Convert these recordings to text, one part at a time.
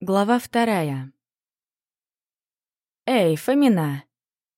Глава вторая. «Эй, Фомина!»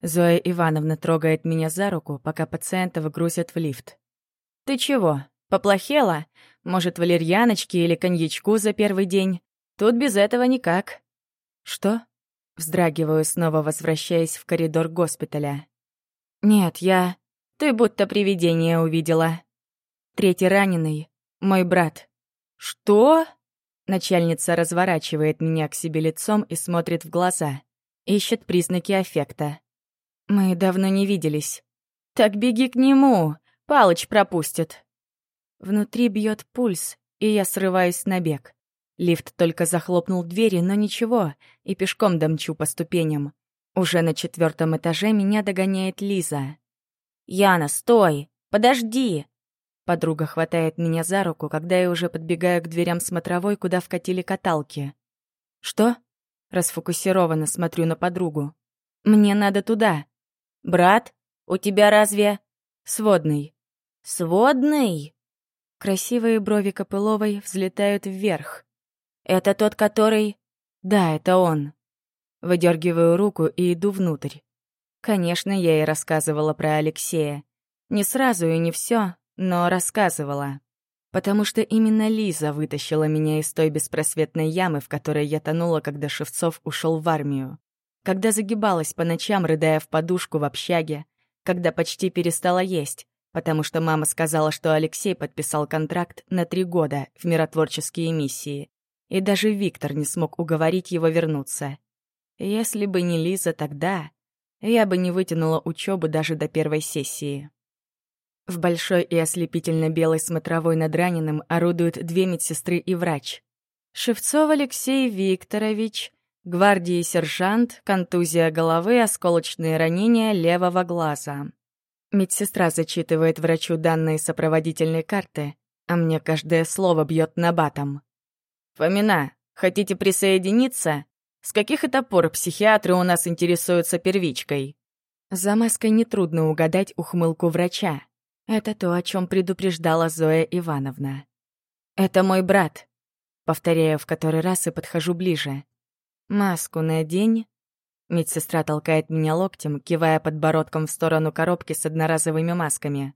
Зоя Ивановна трогает меня за руку, пока пациентов грузят в лифт. «Ты чего, поплохела? Может, валерьяночки или коньячку за первый день? Тут без этого никак». «Что?» Вздрагиваю, снова возвращаясь в коридор госпиталя. «Нет, я... Ты будто привидение увидела. Третий раненый. Мой брат». «Что?» Начальница разворачивает меня к себе лицом и смотрит в глаза. Ищет признаки аффекта. Мы давно не виделись. Так беги к нему, Палыч пропустит. Внутри бьет пульс, и я срываюсь на бег. Лифт только захлопнул двери, но ничего, и пешком домчу по ступеням. Уже на четвертом этаже меня догоняет Лиза. «Яна, стой! Подожди! Подруга хватает меня за руку, когда я уже подбегаю к дверям смотровой, куда вкатили каталки. «Что?» Расфокусированно смотрю на подругу. «Мне надо туда». «Брат, у тебя разве...» «Сводный». «Сводный?» Красивые брови Копыловой взлетают вверх. «Это тот, который...» «Да, это он». Выдергиваю руку и иду внутрь. Конечно, я и рассказывала про Алексея. Не сразу и не все, но рассказывала, потому что именно Лиза вытащила меня из той беспросветной ямы, в которой я тонула, когда Шевцов ушел в армию, когда загибалась по ночам, рыдая в подушку в общаге, когда почти перестала есть, потому что мама сказала, что Алексей подписал контракт на три года в миротворческие миссии, и даже Виктор не смог уговорить его вернуться. Если бы не Лиза тогда, я бы не вытянула учебу даже до первой сессии. В большой и ослепительно-белой смотровой над раненым орудуют две медсестры и врач. Шевцов Алексей Викторович, гвардии сержант, контузия головы, осколочные ранения левого глаза. Медсестра зачитывает врачу данные сопроводительной карты, а мне каждое слово бьет набатом. «Фомина, хотите присоединиться? С каких это пор психиатры у нас интересуются первичкой?» За маской нетрудно угадать ухмылку врача. «Это то, о чем предупреждала Зоя Ивановна». «Это мой брат», — повторяю в который раз и подхожу ближе. «Маску надень». Медсестра толкает меня локтем, кивая подбородком в сторону коробки с одноразовыми масками.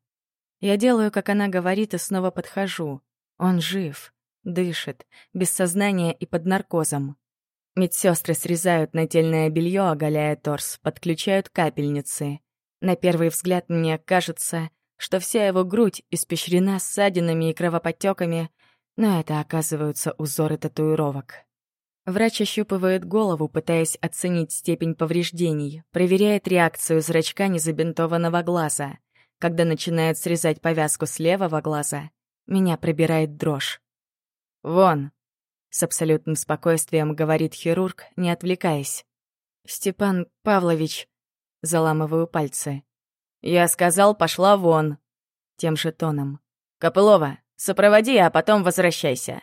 Я делаю, как она говорит, и снова подхожу. Он жив, дышит, без сознания и под наркозом. Медсестры срезают нательное белье, оголяя торс, подключают капельницы. На первый взгляд мне кажется, что вся его грудь испещрена ссадинами и кровоподтеками, но это оказываются узоры татуировок. Врач ощупывает голову, пытаясь оценить степень повреждений, проверяет реакцию зрачка незабинтованного глаза. Когда начинает срезать повязку с левого глаза, меня пробирает дрожь. «Вон!» — с абсолютным спокойствием говорит хирург, не отвлекаясь. «Степан Павлович...» — заламываю пальцы. «Я сказал, пошла вон!» Тем же тоном. «Копылова, сопроводи, а потом возвращайся.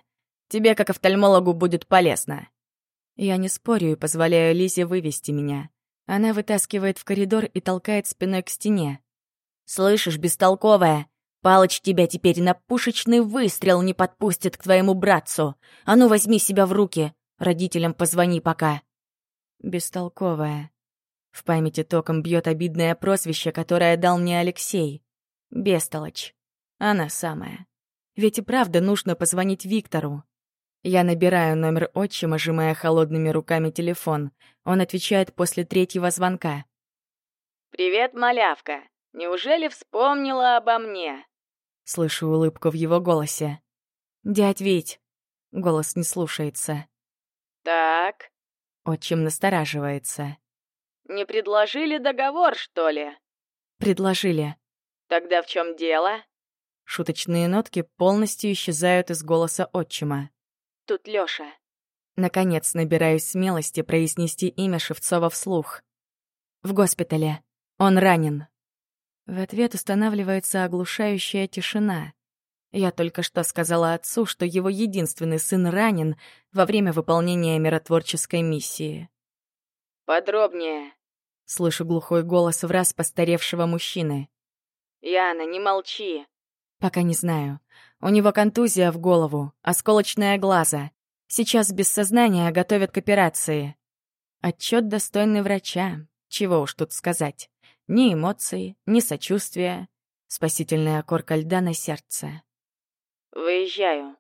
Тебе, как офтальмологу, будет полезно». Я не спорю и позволяю Лизе вывести меня. Она вытаскивает в коридор и толкает спиной к стене. «Слышишь, бестолковая, Палыч тебя теперь на пушечный выстрел не подпустит к твоему братцу. А ну возьми себя в руки, родителям позвони пока». Бестолковая. В памяти током бьет обидное просвище, которое дал мне Алексей. Бестолочь. Она самая. Ведь и правда нужно позвонить Виктору. Я набираю номер отчима, сжимая холодными руками телефон. Он отвечает после третьего звонка. «Привет, малявка. Неужели вспомнила обо мне?» Слышу улыбку в его голосе. «Дядь Вить!» Голос не слушается. «Так...» Отчим настораживается. Не предложили договор, что ли? Предложили. Тогда в чем дело? Шуточные нотки полностью исчезают из голоса отчима. Тут Лёша. Наконец набираюсь смелости произнести имя Шевцова вслух. В госпитале. Он ранен. В ответ устанавливается оглушающая тишина. Я только что сказала отцу, что его единственный сын ранен во время выполнения миротворческой миссии. «Подробнее», Слышу глухой голос в раз постаревшего мужчины. «Яна, не молчи!» «Пока не знаю. У него контузия в голову, осколочное глаза. Сейчас без сознания готовят к операции». Отчет достойный врача. Чего уж тут сказать. Ни эмоций, ни сочувствия. Спасительная корка льда на сердце. «Выезжаю».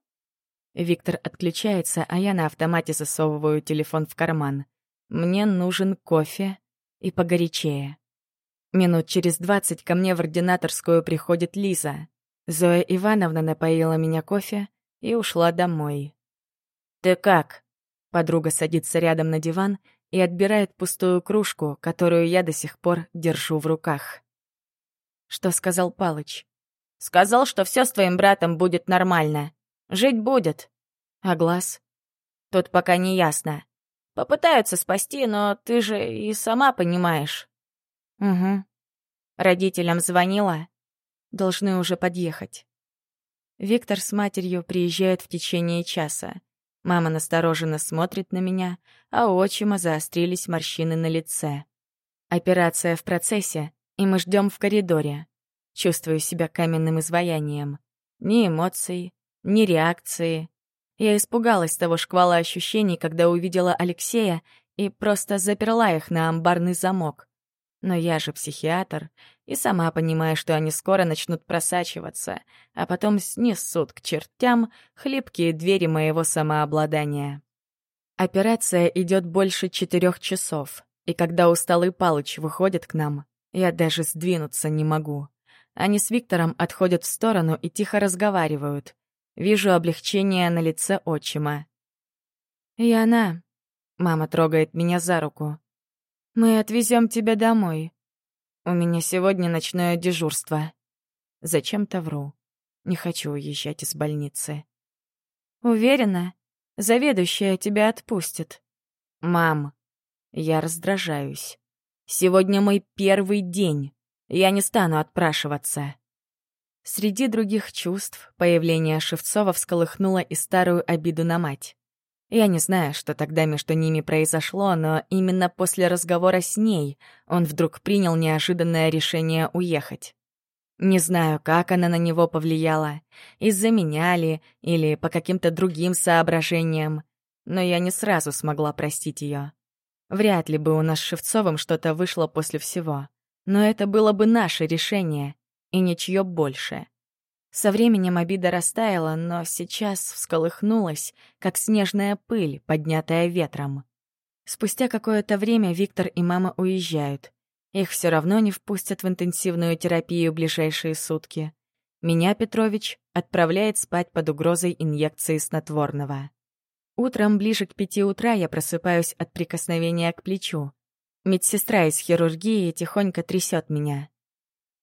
Виктор отключается, а я на автомате засовываю телефон в карман. «Мне нужен кофе и погорячее. Минут через двадцать ко мне в ординаторскую приходит Лиза. Зоя Ивановна напоила меня кофе и ушла домой. «Ты как?» Подруга садится рядом на диван и отбирает пустую кружку, которую я до сих пор держу в руках. Что сказал Палыч? Сказал, что все с твоим братом будет нормально. Жить будет. А глаз? Тут пока не ясно. Попытаются спасти, но ты же и сама понимаешь». «Угу». Родителям звонила. Должны уже подъехать. Виктор с матерью приезжают в течение часа. Мама настороженно смотрит на меня, а у отчима заострились морщины на лице. Операция в процессе, и мы ждем в коридоре. Чувствую себя каменным изваянием. Ни эмоций, ни реакции, я испугалась того шквала ощущений, когда увидела Алексея, и просто заперла их на амбарный замок. Но я же психиатр, и сама понимаю, что они скоро начнут просачиваться, а потом снесут к чертям хлипкие двери моего самообладания. Операция идет больше четырех часов, и когда усталый Палыч выходит к нам, я даже сдвинуться не могу. Они с Виктором отходят в сторону и тихо разговаривают. Вижу облегчение на лице отчима. «И она...» — мама трогает меня за руку. «Мы отвезем тебя домой. У меня сегодня ночное дежурство. Зачем-то вру. Не хочу уезжать из больницы». «Уверена, заведующая тебя отпустит». «Мам, я раздражаюсь. Сегодня мой первый день. Я не стану отпрашиваться». Среди других чувств появление Шевцова всколыхнуло и старую обиду на мать. Я не знаю, что тогда между ними произошло, но именно после разговора с ней он вдруг принял неожиданное решение уехать. Не знаю, как она на него повлияла, из-за меня ли или по каким-то другим соображениям, но я не сразу смогла простить ее. Вряд ли бы у нас с Шевцовым что-то вышло после всего. Но это было бы наше решение, и ничье больше. Со временем обида растаяла, но сейчас всколыхнулась, как снежная пыль, поднятая ветром. Спустя какое-то время Виктор и мама уезжают. Их все равно не впустят в интенсивную терапию ближайшие сутки. Меня Петрович отправляет спать под угрозой инъекции снотворного. Утром ближе к пяти утра я просыпаюсь от прикосновения к плечу. Медсестра из хирургии тихонько трясет меня.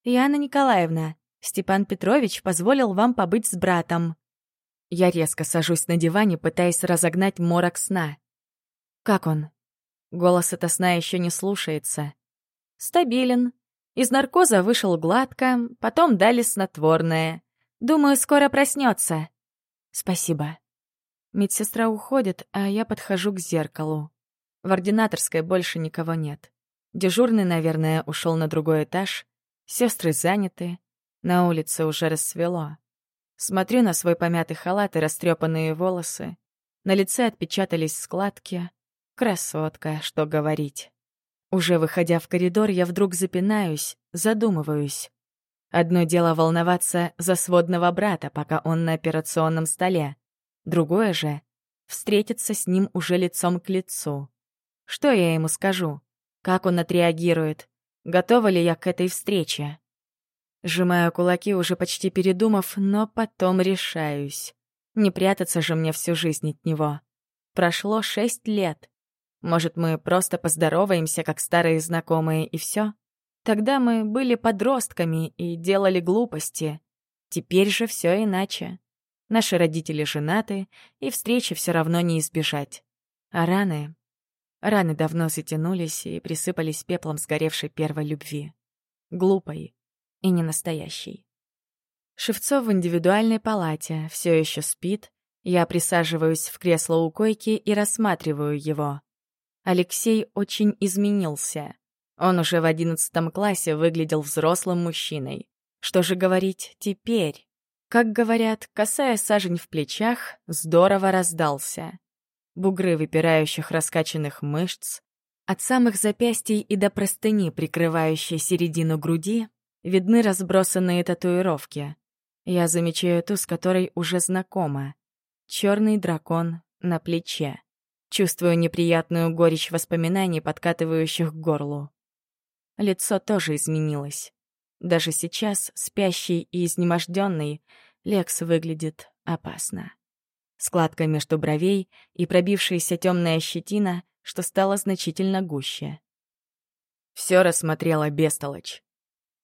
«Яна Николаевна, Степан Петрович позволил вам побыть с братом». Я резко сажусь на диване, пытаясь разогнать морок сна. «Как он?» Голос от сна еще не слушается. «Стабилен. Из наркоза вышел гладко, потом дали снотворное. Думаю, скоро проснется». «Спасибо». Медсестра уходит, а я подхожу к зеркалу. В ординаторской больше никого нет. Дежурный, наверное, ушел на другой этаж. Сестры заняты, на улице уже рассвело. Смотрю на свой помятый халат и растрепанные волосы. На лице отпечатались складки. Красотка, что говорить. Уже выходя в коридор, я вдруг запинаюсь, задумываюсь. Одно дело волноваться за сводного брата, пока он на операционном столе. Другое же — встретиться с ним уже лицом к лицу. Что я ему скажу? Как он отреагирует? Готова ли я к этой встрече? Сжимаю кулаки, уже почти передумав, но потом решаюсь. Не прятаться же мне всю жизнь от него. Прошло шесть лет. Может, мы просто поздороваемся, как старые знакомые, и все? Тогда мы были подростками и делали глупости. Теперь же все иначе. Наши родители женаты, и встречи все равно не избежать. А раны Раны давно затянулись и присыпались пеплом сгоревшей первой любви. Глупой и ненастоящей. Шевцов в индивидуальной палате, все еще спит. Я присаживаюсь в кресло у койки и рассматриваю его. Алексей очень изменился. Он уже в одиннадцатом классе выглядел взрослым мужчиной. Что же говорить теперь? Как говорят, касая сажень в плечах, здорово раздался бугры выпирающих раскачанных мышц, от самых запястий и до простыни, прикрывающей середину груди, видны разбросанные татуировки. Я замечаю ту, с которой уже знакома. Черный дракон на плече. Чувствую неприятную горечь воспоминаний, подкатывающих к горлу. Лицо тоже изменилось. Даже сейчас, спящий и изнеможденный, Лекс выглядит опасно складка между бровей и пробившаяся темная щетина, что стала значительно гуще. Все рассмотрела бестолочь.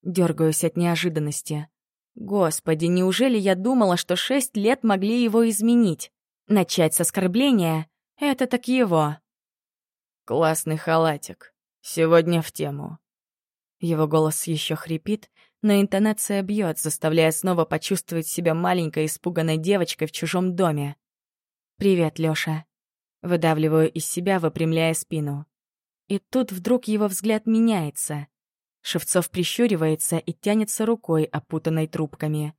Дергаюсь от неожиданности. Господи, неужели я думала, что шесть лет могли его изменить? Начать с оскорбления — это так его. Классный халатик. Сегодня в тему. Его голос еще хрипит, но интонация бьет, заставляя снова почувствовать себя маленькой испуганной девочкой в чужом доме. «Привет, Лёша». Выдавливаю из себя, выпрямляя спину. И тут вдруг его взгляд меняется. Шевцов прищуривается и тянется рукой, опутанной трубками.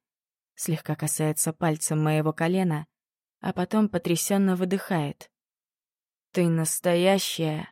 Слегка касается пальцем моего колена, а потом потрясенно выдыхает. «Ты настоящая!»